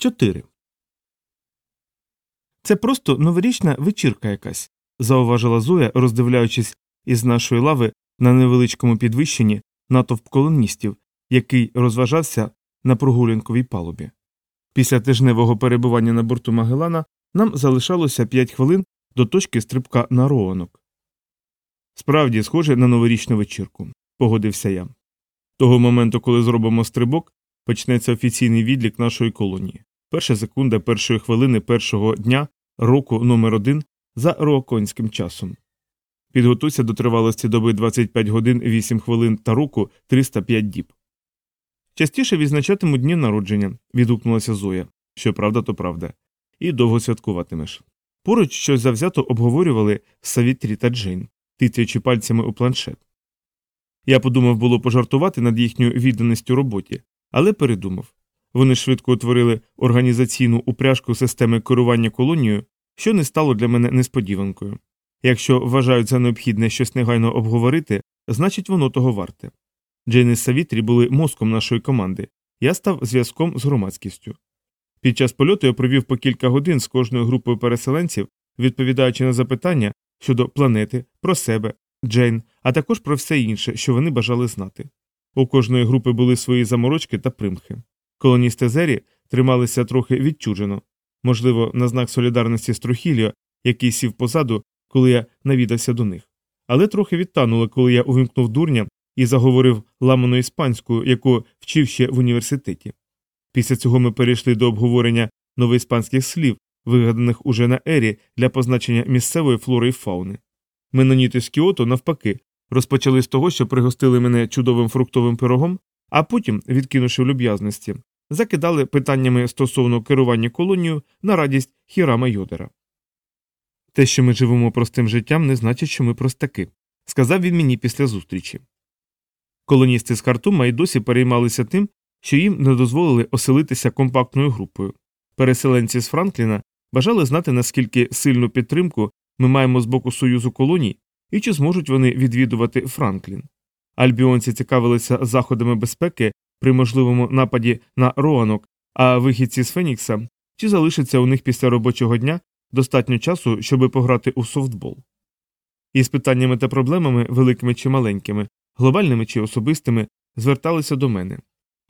4. Це просто новорічна вечірка якась, зауважила Зоя, роздивляючись із нашої лави на невеличкому підвищенні натовп колоністів, який розважався на прогулянковій палубі. Після тижневого перебування на борту Магелана нам залишалося 5 хвилин до точки стрибка на роанок. Справді, схоже на новорічну вечірку, погодився я. Того моменту, коли зробимо стрибок, почнеться офіційний відлік нашої колонії. Перша секунда першої хвилини першого дня року номер один за рооконським часом. Підготуйся до тривалості доби 25 годин 8 хвилин та року 305 діб. Частіше відзначатиму дні народження, відгукнулася Зоя. Що правда, то правда. І довго святкуватимеш. Поруч щось завзято обговорювали Савітрі та Джейн, тицяючи пальцями у планшет. Я подумав було пожартувати над їхньою відданістю роботі, але передумав. Вони швидко утворили організаційну упряжку системи керування колонією, що не стало для мене несподіванкою. Якщо вважають за необхідне щось негайно обговорити, значить воно того варте. Джейн і Савітрі були мозком нашої команди, я став зв'язком з громадськістю. Під час польоту я провів по кілька годин з кожною групою переселенців, відповідаючи на запитання щодо планети, про себе, Джейн, а також про все інше, що вони бажали знати. У кожної групи були свої заморочки та примхи. Колоністи Зері трималися трохи відчужено, можливо, на знак солідарності з Трухіліо, який сів позаду, коли я навідався до них. Але трохи відтанули, коли я увімкнув дурня і заговорив ламаною іспанською, яку вчив ще в університеті. Після цього ми перейшли до обговорення новоіспанських слів, вигаданих уже на ері для позначення місцевої флори і фауни. Меноніти з Кіото, навпаки, розпочали з того, що пригостили мене чудовим фруктовим пирогом, а потім, відкинувши люб'язності, закидали питаннями стосовно керування колонією на радість Хірама Йодера. Те, що ми живемо простим життям, не значить, що ми простаки, сказав він мені після зустрічі. Колоністи з Хартума й досі переймалися тим, що їм не дозволили оселитися компактною групою. Переселенці з Франкліна бажали знати, наскільки сильну підтримку ми маємо з боку Союзу колоній і чи зможуть вони відвідувати Франклін. Альбіонці цікавилися заходами безпеки при можливому нападі на Роанок, а вихідці з Фенікса чи залишиться у них після робочого дня достатньо часу, щоби пограти у софтбол. Із питаннями та проблемами, великими чи маленькими, глобальними чи особистими, зверталися до мене.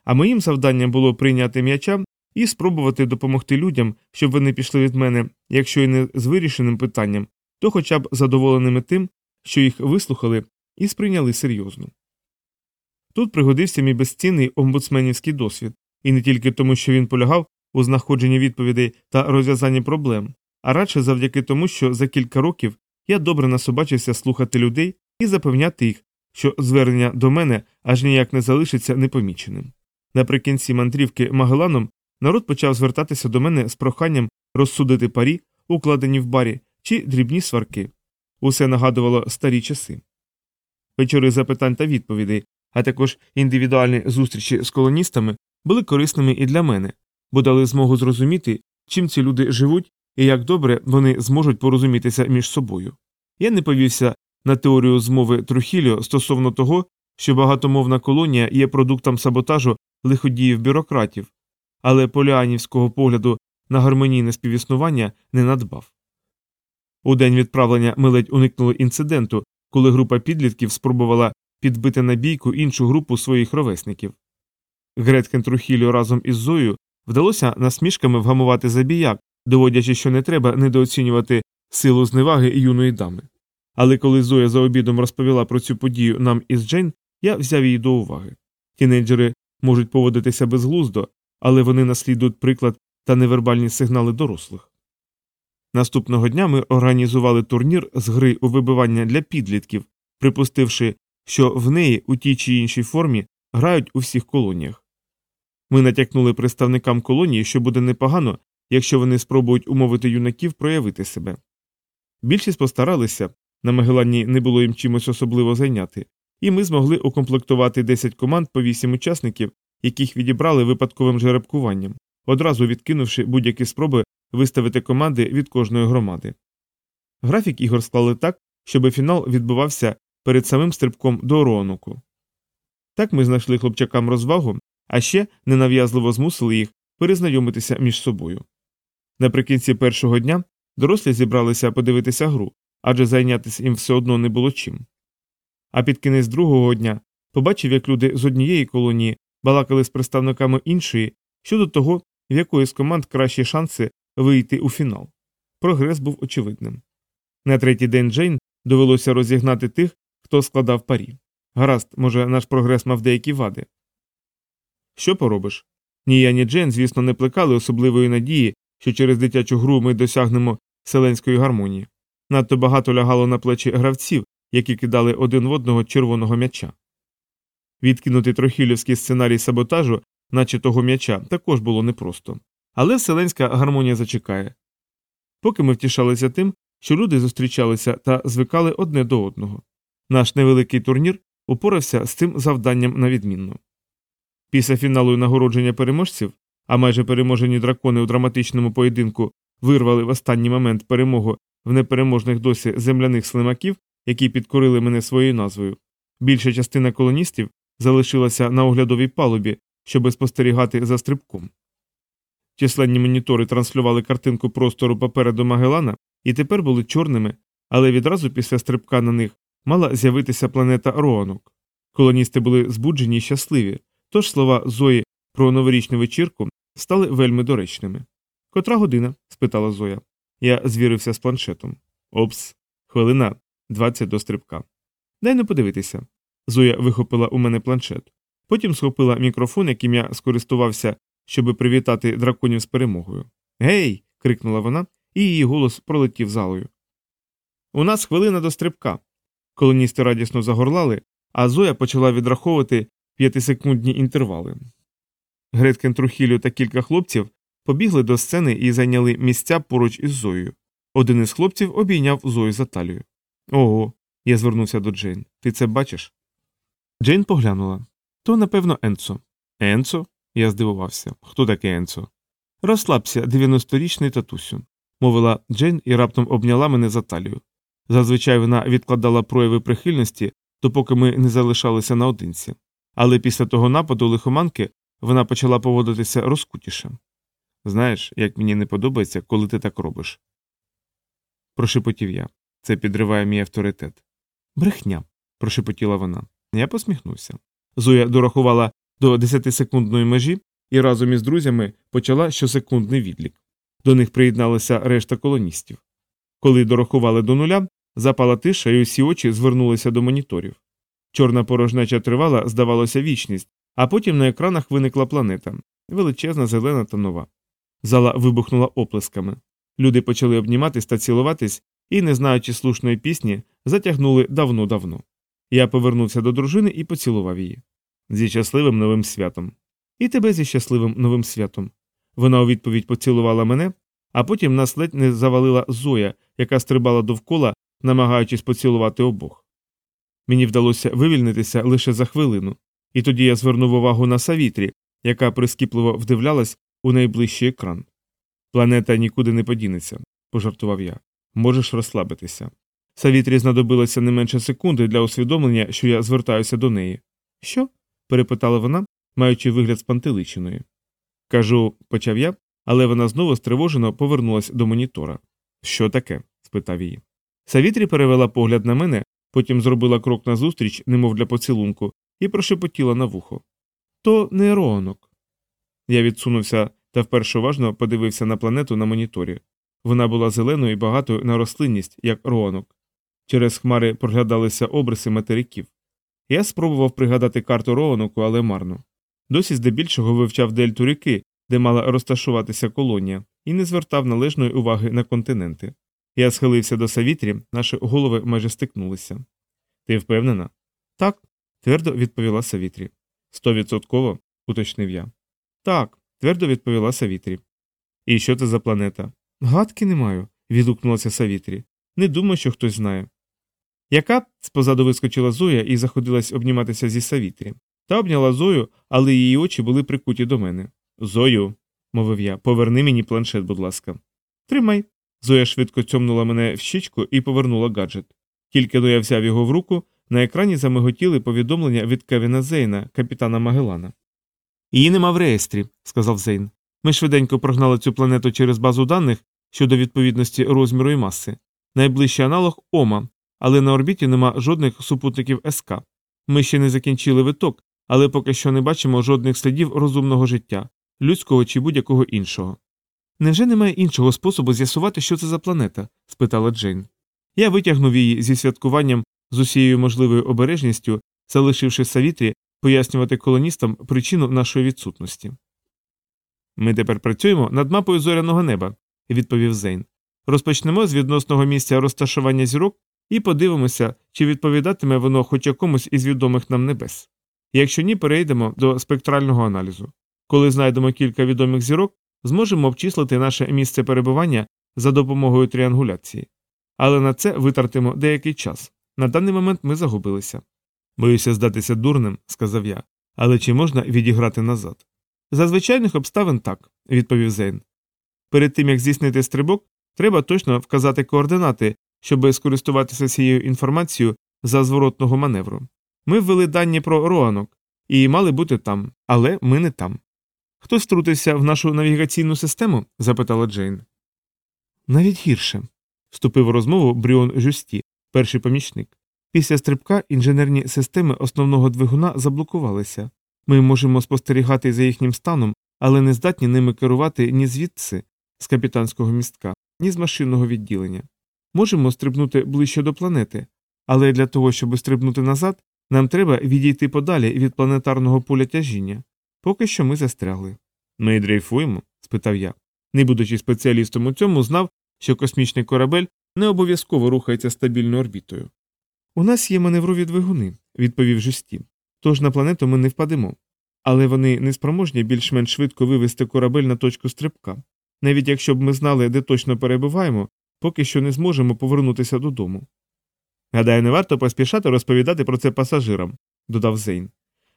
А моїм завданням було прийняти м'яча і спробувати допомогти людям, щоб вони пішли від мене, якщо й не з вирішеним питанням, то хоча б задоволеними тим, що їх вислухали і сприйняли серйозно. Тут пригодився мій безцінний омбудсменівський досвід, і не тільки тому, що він полягав у знаходженні відповідей та розв'язанні проблем, а радше завдяки тому, що за кілька років я добре насобачився слухати людей і запевняти їх, що звернення до мене аж ніяк не залишиться непоміченим. Наприкінці мандрівки Магеланом народ почав звертатися до мене з проханням розсудити парі, укладені в барі, чи дрібні сварки. Усе нагадувало старі часи. Вечори запитань та відповідей, а також індивідуальні зустрічі з колоністами були корисними і для мене, бо дали змогу зрозуміти, чим ці люди живуть і як добре вони зможуть порозумітися між собою. Я не повівся на теорію змови Трухіліо стосовно того, що багатомовна колонія є продуктом саботажу лиходіїв бюрократів, але поліанівського погляду на гармонійне співіснування не надбав. У день відправлення ми ледь уникнули інциденту, коли група підлітків спробувала підбити на бійку іншу групу своїх ровесників. Греткен Трухіліо разом із Зою вдалося насмішками вгамувати забіяк, доводячи, що не треба недооцінювати силу зневаги юної дами. Але коли Зоя за обідом розповіла про цю подію нам із Джейн, я взяв її до уваги. Тінейджери можуть поводитися безглуздо, але вони наслідують приклад та невербальні сигнали дорослих. Наступного дня ми організували турнір з гри у вибивання для підлітків, припустивши, що в неї у тій чи іншій формі грають у всіх колоніях. Ми натякнули представникам колонії, що буде непогано, якщо вони спробують умовити юнаків проявити себе. Більшість постаралися, на Магелані не було їм чимось особливо зайняти, і ми змогли укомплектувати 10 команд по 8 учасників, яких відібрали випадковим жеребкуванням, одразу відкинувши будь-які спроби виставити команди від кожної громади. Графік ігор склали так, щоб фінал відбувався перед самим стрибком до Роануку. Так ми знайшли хлопчакам розвагу, а ще ненав'язливо змусили їх перезнайомитися між собою. Наприкінці першого дня дорослі зібралися подивитися гру, адже зайнятися їм все одно не було чим. А під кінець другого дня побачив, як люди з однієї колонії балакали з представниками іншої щодо того, в якої з команд кращі шанси вийти у фінал. Прогрес був очевидним. На третій день Джейн довелося розігнати тих, хто складав парі. Гаразд, може, наш прогрес мав деякі вади. Що поробиш? Ні я, ні Джейн, звісно, не плекали особливої надії, що через дитячу гру ми досягнемо селенської гармонії. Надто багато лягало на плечі гравців, які кидали один в одного червоного м'яча. Відкинути трохілівський сценарій саботажу, наче того м'яча, також було непросто. Але вселенська гармонія зачекає. Поки ми втішалися тим, що люди зустрічалися та звикали одне до одного. Наш невеликий турнір упорався з цим завданням на відмінно. Після фіналу і нагородження переможців, а майже переможені дракони у драматичному поєдинку вирвали в останній момент перемогу в непереможних досі земляних слимаків, які підкорили мене своєю назвою. Більша частина колоністів залишилася на оглядовій палубі, щоб спостерігати за стрибком. Численні монітори транслювали картинку простору попереду Магелана і тепер були чорними, але відразу після стрибка на них мала з'явитися планета Роанок. Колоністи були збуджені і щасливі, тож слова Зої про новорічну вечірку стали вельми доречними. Котра година? спитала Зоя. Я звірився з планшетом. Опс, хвилина 20 до стрибка. Дай не подивитися. Зоя вихопила у мене планшет. Потім схопила мікрофон, яким я скористувався, щоб привітати драконів з перемогою. Гей. крикнула вона, і її голос пролетів залою. У нас хвилина до стрибка. Колоністи радісно загорлали, а Зоя почала відраховувати п'ятисекундні інтервали. Греткен Трухілю та кілька хлопців побігли до сцени і зайняли місця поруч із Зоєю. Один із хлопців обійняв Зою за талію. Ого, я звернувся до Джейн. Ти це бачиш? Джейн поглянула. То, напевно, Енцо. Енцо? Я здивувався. Хто такий Енцо? Розслабся, 90-річний татусю, мовила Джейн і раптом обняла мене за талію. Зазвичай вона відкладала прояви прихильності, допоки ми не залишалися наодинці. Але після того нападу лихоманки вона почала поводитися розкутіше. Знаєш, як мені не подобається, коли ти так робиш. Прошепотів я. Це підриває мій авторитет. Брехня. прошепотіла вона. Я посміхнувся. Зоя дорахувала до десятисекундної межі і разом із друзями почала щосекундний відлік. До них приєдналася решта колоністів. Коли дорахували до нуля, запала тиша, і усі очі звернулися до моніторів. Чорна порожнеча тривала, здавалося, вічність, а потім на екранах виникла планета величезна, зелена та нова. Зала вибухнула оплесками. Люди почали обніматись та цілуватись і, не знаючи слушної пісні, затягнули давно-давно. Я повернувся до дружини і поцілував її. Зі щасливим новим святом. І тебе зі щасливим новим святом. Вона у відповідь поцілувала мене, а потім нас ледь не завалила Зоя, яка стрибала довкола, намагаючись поцілувати обох. Мені вдалося вивільнитися лише за хвилину, і тоді я звернув увагу на Савітрі, яка прискіпливо вдивлялась у найближчий екран. Планета нікуди не подінеться, пожартував я. Можеш розслабитися. Савітрі знадобилося не менше секунди для усвідомлення, що я звертаюся до неї. Що? перепитала вона, маючи вигляд спантеличеної. Кажу, почав я, але вона знову стривожено повернулась до монітора. Що таке? спитав її. Савітрі перевела погляд на мене, потім зробила крок назустріч, немов для поцілунку, і прошепотіла на вухо. То не Роанок. Я відсунувся та вперше уважно подивився на планету на моніторі. Вона була зеленою і багатою на рослинність, як Роанок. Через хмари проглядалися обриси материків. Я спробував пригадати карту Роаноку, але марно. Досі здебільшого вивчав дельту ріки, де мала розташуватися колонія, і не звертав належної уваги на континенти. Я схилився до Савітрі, наші голови майже стикнулися. Ти впевнена? Так, твердо відповіла Савітрі. Стовідсотково, уточнив я. Так, твердо відповіла Савітрі. І що це за планета? Гадки не маю, відгукнулася Савітрі. Не думаю, що хтось знає. Яка спозаду вискочила Зоя і заходилась обніматися зі Савітрі. Та обняла Зою, але її очі були прикуті до мене. Зою, мовив я, поверни мені планшет, будь ласка. Тримай. Зоя швидко цьомнула мене в щічку і повернула гаджет. Тільки но я взяв його в руку, на екрані замиготіли повідомлення від Кевіна Зейна, капітана Магелана. Її нема в реєстрі, сказав Зейн. Ми швиденько прогнали цю планету через базу даних щодо відповідності розміру і маси. Найближчий аналог Ома, але на орбіті нема жодних супутників СК. Ми ще не закінчили виток, але поки що не бачимо жодних слідів розумного життя, людського чи будь-якого іншого. Невже немає іншого способу з'ясувати, що це за планета? спитала Джейн. Я витягнув її зі святкуванням з усією можливою обережністю, залишивши Савітрі пояснювати колоністам причину нашої відсутності. Ми тепер працюємо над мапою зоряного неба, відповів Зейн. Розпочнемо з відносного місця розташування зірок і подивимося, чи відповідатиме воно хоч якомусь із відомих нам небес. Якщо ні, перейдемо до спектрального аналізу. Коли знайдемо кілька відомих зірок, зможемо обчислити наше місце перебування за допомогою тріангуляції. Але на це витратимо деякий час. На даний момент ми загубилися. Боюся здатися дурним, сказав я, але чи можна відіграти назад? За звичайних обставин так, відповів Зейн. Перед тим як здійснити стрибок, треба точно вказати координати, щоб скористуватися цією інформацією за зворотного маневру. Ми ввели дані про Роанок і мали бути там, але ми не там. Хтось втрутився в нашу навігаційну систему? запитала Джейн. Навіть гірше, вступив у розмову Бріон Жюсті, перший помічник. Після стрибка інженерні системи основного двигуна заблокувалися. Ми можемо спостерігати за їхнім станом, але не здатні ними керувати ні звідси, з капітанського містка, ні з машинного відділення. Можемо стрибнути ближче до планети, але для того, щоб стрибнути назад, нам треба відійти подалі від планетарного поля тяжіння. Поки що ми застрягли. Ми дрейфуємо? спитав я. Не будучи спеціалістом у цьому, знав, що космічний корабель не обов'язково рухається стабільною орбітою. У нас є маневрові двигуни, відповів Жусті. Тож на планету ми не впадемо. Але вони не спроможні більш-менш швидко вивести корабель на точку стрибка. Навіть якщо б ми знали, де точно перебуваємо, поки що не зможемо повернутися додому. Гадаю, не варто поспішати розповідати про це пасажирам, додав Зейн.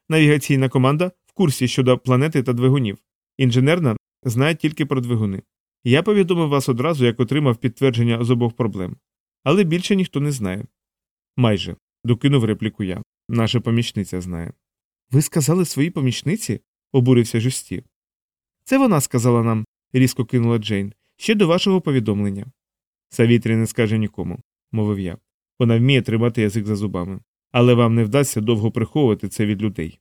Навігаційна команда курсі щодо планети та двигунів. Інженерна знає тільки про двигуни. Я повідомив вас одразу, як отримав підтвердження з обох проблем. Але більше ніхто не знає. Майже, докинув репліку я. Наша помічниця знає. Ви сказали своїй помічниці? обурився Жусті. Це вона сказала нам, різко кинула Джейн, ще до вашого повідомлення. Савітрі не скаже нікому, мовив я. Вона вміє тримати язик за зубами. Але вам не вдасться довго приховувати це від людей.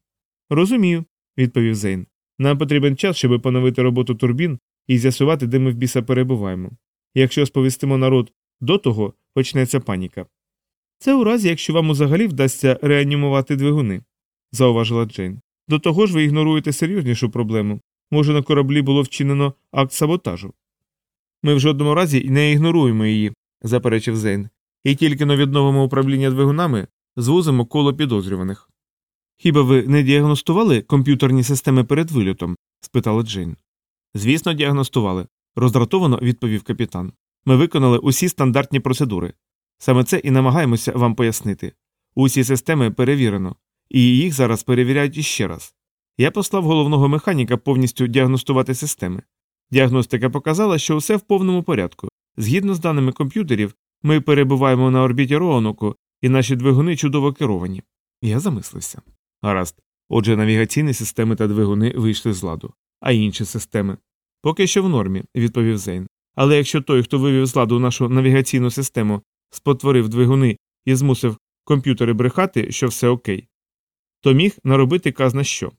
Розумію, відповів Зейн. Нам потрібен час, щоб поновити роботу турбін і з'ясувати, де ми в біса перебуваємо. Якщо сповістимо народ до того, почнеться паніка. Це у разі, якщо вам взагалі вдасться реанімувати двигуни, зауважила Джейн. До того ж ви ігноруєте серйознішу проблему. Може, на кораблі було вчинено акт саботажу. Ми в жодному разі не ігноруємо її, заперечив Зейн, і тільки на відновимо управління двигунами звузимо коло підозрюваних. Хіба ви не діагностували комп'ютерні системи перед вильотом? спитала Джейн. Звісно, діагностували, роздратовано відповів капітан. Ми виконали усі стандартні процедури. Саме це і намагаємося вам пояснити. Усі системи перевірено, і їх зараз перевіряють іще раз. Я послав головного механіка повністю діагностувати системи. Діагностика показала, що все в повному порядку. Згідно з даними комп'ютерів, ми перебуваємо на орбіті Роаноку, і наші двигуни чудово керовані. Я замислився. Гаразд. Отже, навігаційні системи та двигуни вийшли з ладу, а інші системи. Поки що в нормі, відповів Зейн. Але якщо той, хто вивів з ладу нашу навігаційну систему, спотворив двигуни і змусив комп'ютери брехати, що все окей, то міг наробити казна що.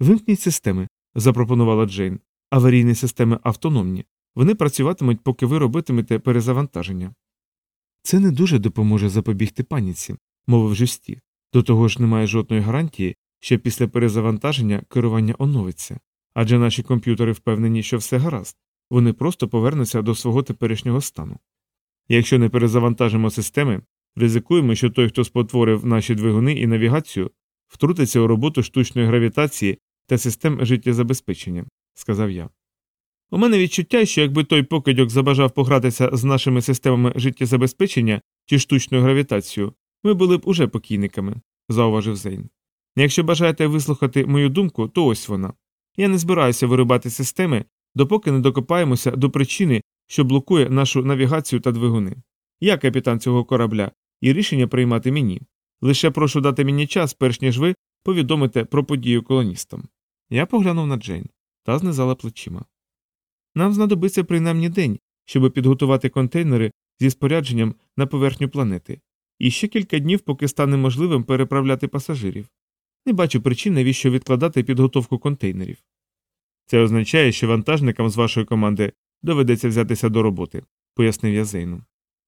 Вимкніть системи, запропонувала Джейн. Аварійні системи автономні. Вони працюватимуть, поки ви робитимете перезавантаження. Це не дуже допоможе запобігти паніці, мовив Жусті. До того ж немає жодної гарантії, що після перезавантаження керування оновиться, адже наші комп'ютери впевнені, що все гаразд, вони просто повернуться до свого теперішнього стану. Якщо не перезавантажимо системи, ризикуємо, що той, хто спотворив наші двигуни і навігацію, втрутиться у роботу штучної гравітації та систем життєзабезпечення, сказав я. У мене відчуття, що якби той покидьок забажав погратися з нашими системами життєзабезпечення чи штучною гравітацією, ми були б уже покійниками, зауважив Зейн. Якщо бажаєте вислухати мою думку, то ось вона. Я не збираюся вирубати системи, допоки не докопаємося до причини, що блокує нашу навігацію та двигуни. Я капітан цього корабля, і рішення приймати мені. Лише прошу дати мені час, перш ніж ви повідомите про подію колоністам. Я поглянув на Джейн та знизала плечима. Нам знадобиться принаймні день, щоб підготувати контейнери зі спорядженням на поверхню планети, і ще кілька днів, поки стане можливим переправляти пасажирів. Не бачу причин, навіщо відкладати підготовку контейнерів. Це означає, що вантажникам з вашої команди доведеться взятися до роботи, пояснив я Зейну.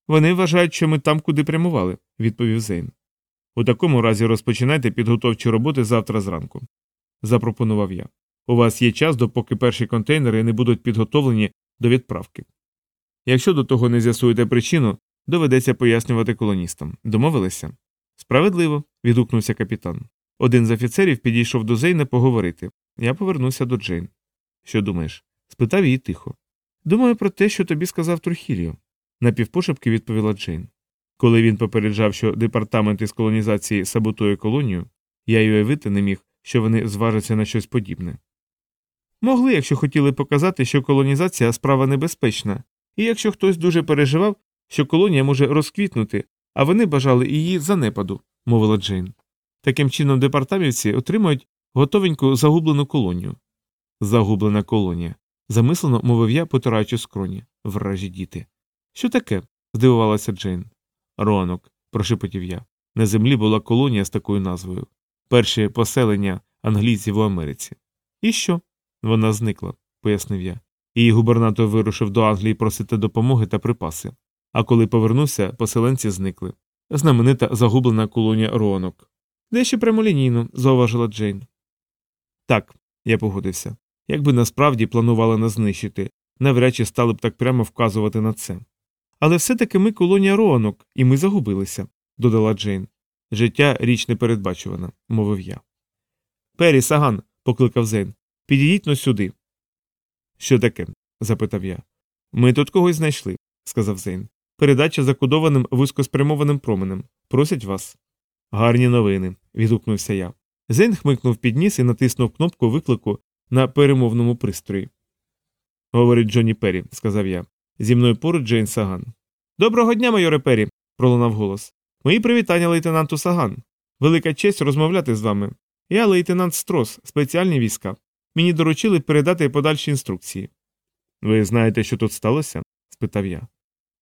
Вони вважають, що ми там, куди прямували, відповів Зейн. У такому разі розпочинайте підготовчі роботи завтра зранку, запропонував я. У вас є час, допоки перші контейнери не будуть підготовлені до відправки. Якщо до того не з'ясуєте причину, доведеться пояснювати колоністам. Домовилися? Справедливо, відгукнувся капітан. Один з офіцерів підійшов до Зейна поговорити. Я повернувся до Джейн. Що думаєш? спитав її тихо. Думаю про те, що тобі сказав Трухіліо, напівпошепки відповіла Джейн. Коли він попереджав, що департамент із колонізації саботує колонію, я й уявити не міг, що вони зважаться на щось подібне. Могли, якщо хотіли показати, що колонізація справа небезпечна, і якщо хтось дуже переживав, що колонія може розквітнути, а вони бажали її занепаду, мовила Джейн. Таким чином, департамівці отримують готовеньку загублену колонію. Загублена колонія. замислено мовив я, потираючи скроні. Вражі діти. Що таке? здивувалася Джейн. Ронок, прошепотів я. На землі була колонія з такою назвою. Перше поселення англійців у Америці. І що? Вона зникла, пояснив я. Її губернатор вирушив до Англії просити допомоги та припаси. А коли повернувся, поселенці зникли. Знаменита загублена колонія Ронок. Дещо прямолінійно, зауважила Джейн. Так, я погодився. Якби насправді планували нас знищити, навряд чи стали б так прямо вказувати на це. Але все таки ми колонія Роанок, і ми загубилися, додала Джейн. Життя річ непередбачувана, мовив я. Пері, саган, покликав Зейн. Підійдіть но сюди. Що таке? запитав я. Ми тут когось знайшли, сказав Зейн. Передача закодованим вузькоспрямованим променем. Просять вас. Гарні новини. відгукнувся я. Зейн хмикнув під ніс і натиснув кнопку виклику на перемовному пристрої. Говорить Джонні Перрі, сказав я. Зі мною поруч Джейн Саган. Доброго дня, майоре Перрі, пролунав голос. Мої привітання лейтенанту Саган. Велика честь розмовляти з вами. Я лейтенант Строс, спеціальні війська. Мені доручили передати подальші інструкції. Ви знаєте, що тут сталося? спитав я.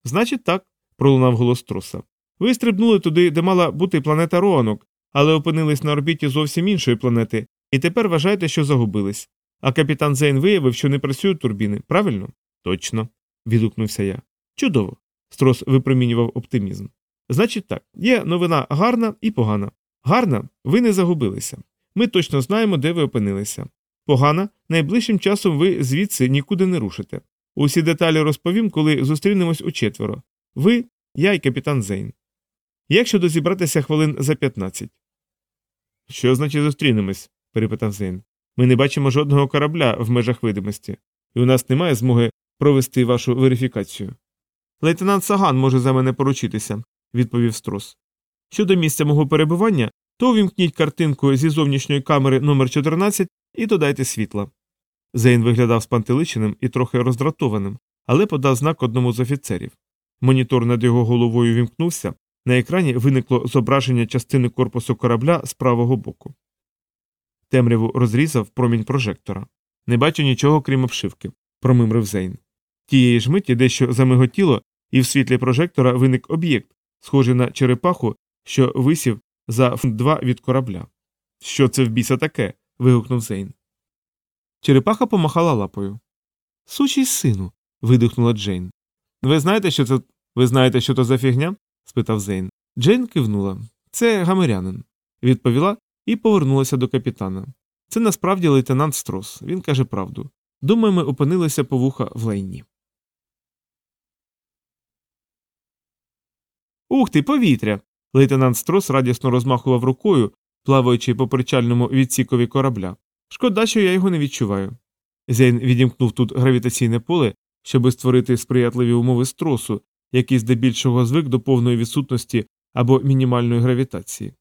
Значить, так, пролунав голос Троса. Ви стрибнули туди, де мала бути планета Роанок, але опинились на орбіті зовсім іншої планети, і тепер вважаєте, що загубились. А капітан Зейн виявив, що не працюють турбіни, правильно? Точно. відгукнувся я. Чудово. Строс випромінював оптимізм. Значить так, є новина гарна і погана. Гарна, ви не загубилися. Ми точно знаємо, де ви опинилися. Погана, найближчим часом ви звідси нікуди не рушите. Усі деталі розповім, коли зустрінемось у четверо. Ви, я і капітан Зейн. Як щодо зібратися хвилин за 15? Що значить зустрінемось? перепитав Зейн. Ми не бачимо жодного корабля в межах видимості, і у нас немає змоги провести вашу верифікацію. Лейтенант Саган може за мене поручитися, відповів Строс. Щодо місця мого перебування, то увімкніть картинку зі зовнішньої камери номер 14 і додайте світла. Зейн виглядав спантеличеним і трохи роздратованим, але подав знак одному з офіцерів. Монітор над його головою вімкнувся, на екрані виникло зображення частини корпусу корабля з правого боку. Темряву розрізав промінь прожектора. Не бачу нічого, крім обшивки, промимрив Зейн. Тієї ж миті дещо замиготіло, і в світлі прожектора виник об'єкт, схожий на черепаху, що висів за фунт два від корабля. Що це в біса таке? вигукнув Зейн. Черепаха помахала лапою. Сучий сину. видихнула Джейн. Ви знаєте, що це. Ви знаєте, що то за фігня? спитав Зейн. Джейн кивнула. Це гамирянин, відповіла і повернулася до капітана. Це насправді лейтенант Строс. Він каже правду. Думаю, ми опинилися по вуха в лайні. Ух ти, повітря. Лейтенант Строс радісно розмахував рукою, плаваючи по причальному відсікові корабля. Шкода, що я його не відчуваю. Зейн відімкнув тут гравітаційне поле, щоби створити сприятливі умови стросу, який здебільшого звик до повної відсутності або мінімальної гравітації.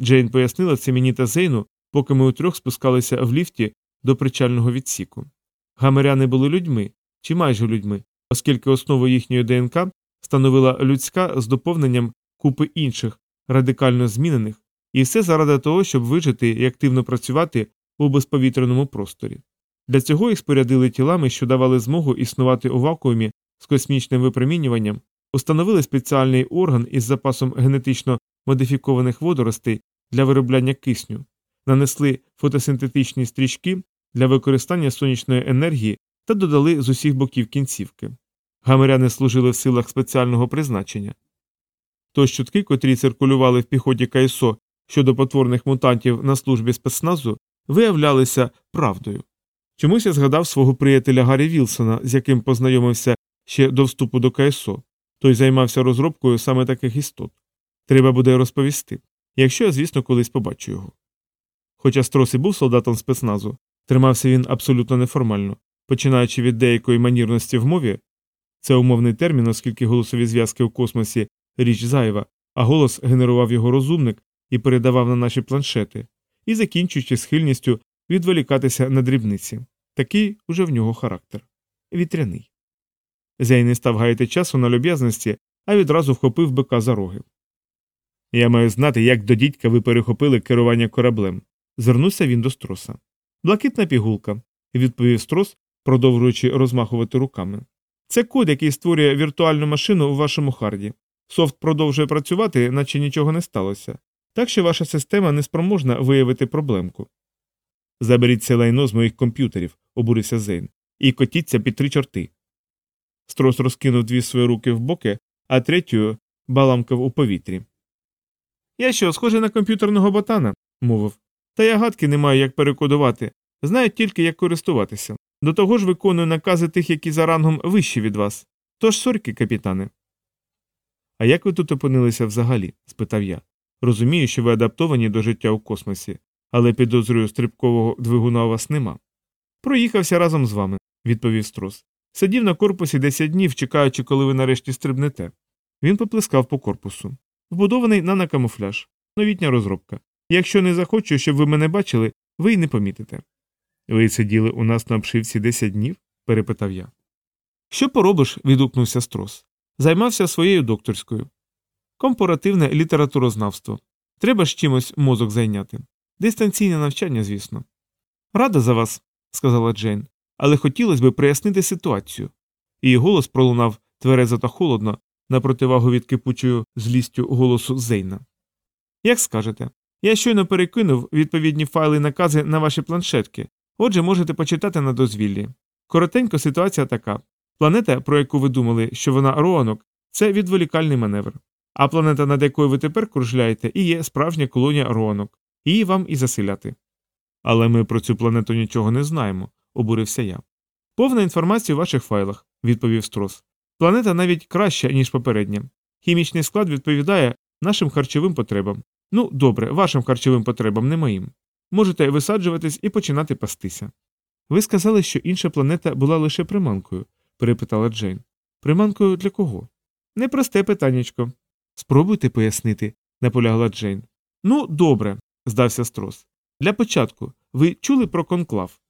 Джейн пояснила це мені та Зейну, поки ми утрьох спускалися в ліфті до причального відсіку. Гамеряни були людьми чи майже людьми, оскільки основу їхньої ДНК становила людська з доповненням купи інших, радикально змінених, і все заради того, щоб вижити і активно працювати у безповітряному просторі. Для цього їх спорядили тілами, що давали змогу існувати у вакуумі з космічним випромінюванням, установили спеціальний орган із запасом генетично модифікованих водоростей для виробляння кисню, нанесли фотосинтетичні стрічки для використання сонячної енергії та додали з усіх боків кінцівки. Гамеряни служили в силах спеціального призначення. Тож чутки, котрі циркулювали в піхоті КСО щодо потворних мутантів на службі спецназу, виявлялися правдою. Чомусь я згадав свого приятеля Гаррі Вілсона, з яким познайомився ще до вступу до КСО. Той займався розробкою саме таких істот. Треба буде розповісти, якщо я, звісно, колись побачу його. Хоча Строс і був солдатом спецназу, тримався він абсолютно неформально, починаючи від деякої манірності в мові це умовний термін, оскільки голосові зв'язки у космосі річ зайва, а голос генерував його розумник і передавав на наші планшети, і закінчуючи схильністю відволікатися на дрібниці. Такий уже в нього характер вітряний. Зей не став гаяти часу на люб'язності, а відразу вхопив бика за роги. Я маю знати, як до дідька ви перехопили керування кораблем. Звернувся він до строса. Блакитна пігулка, відповів строс, продовжуючи розмахувати руками. Це код, який створює віртуальну машину у вашому харді. Софт продовжує працювати, наче нічого не сталося, так що ваша система не спроможна виявити проблемку. Заберіть це лайно з моїх комп'ютерів, обурився Зейн, і котіться під три чорти. Строс розкинув дві свої руки в боки, а третю баламкав у повітрі. Я що, схожий на комп'ютерного ботана, мовив. Та я гадки не маю, як перекодувати, знаю тільки, як користуватися. До того ж виконую накази тих, які за рангом вищі від вас. Тож сорки, капітане. А як ви тут опинилися взагалі? спитав я. Розумію, що ви адаптовані до життя у космосі, але підозрюю, стрибкового двигуна у вас нема. Проїхався разом з вами, відповів строс. Сидів на корпусі 10 днів, чекаючи, коли ви нарешті стрибнете. Він поплескав по корпусу. Вбудований нанокамуфляж. Новітня розробка. Якщо не захочу, щоб ви мене бачили, ви й не помітите. Ви сиділи у нас на обшивці 10 днів? перепитав я. Що поробиш? відгукнувся строс. Займався своєю докторською. Компаративне літературознавство. Треба ж чимось мозок зайняти. Дистанційне навчання, звісно. Рада за вас, сказала Джейн, але хотілося б прояснити ситуацію. Її голос пролунав тверезо та холодно на противагу від кипучою злістю голосу Зейна. Як скажете, я щойно перекинув відповідні файли і накази на ваші планшетки, отже, можете почитати на дозвіллі. Коротенько ситуація така планета, про яку ви думали, що вона Роанок, це відволікальний маневр. А планета, над якою ви тепер кружляєте, і є справжня колонія Роанок, її вам і заселяти. Але ми про цю планету нічого не знаємо, обурився я. Повна інформація у ваших файлах, відповів Строс. Планета навіть краща, ніж попередня. Хімічний склад відповідає нашим харчовим потребам. Ну, добре, вашим харчовим потребам, не моїм. Можете висаджуватись і починати пастися. Ви сказали, що інша планета була лише приманкою, перепитала Джейн. Приманкою для кого? Непросте питаннячко. Спробуйте пояснити, наполягла Джейн. Ну, добре, здався Строс. Для початку, ви чули про конклав?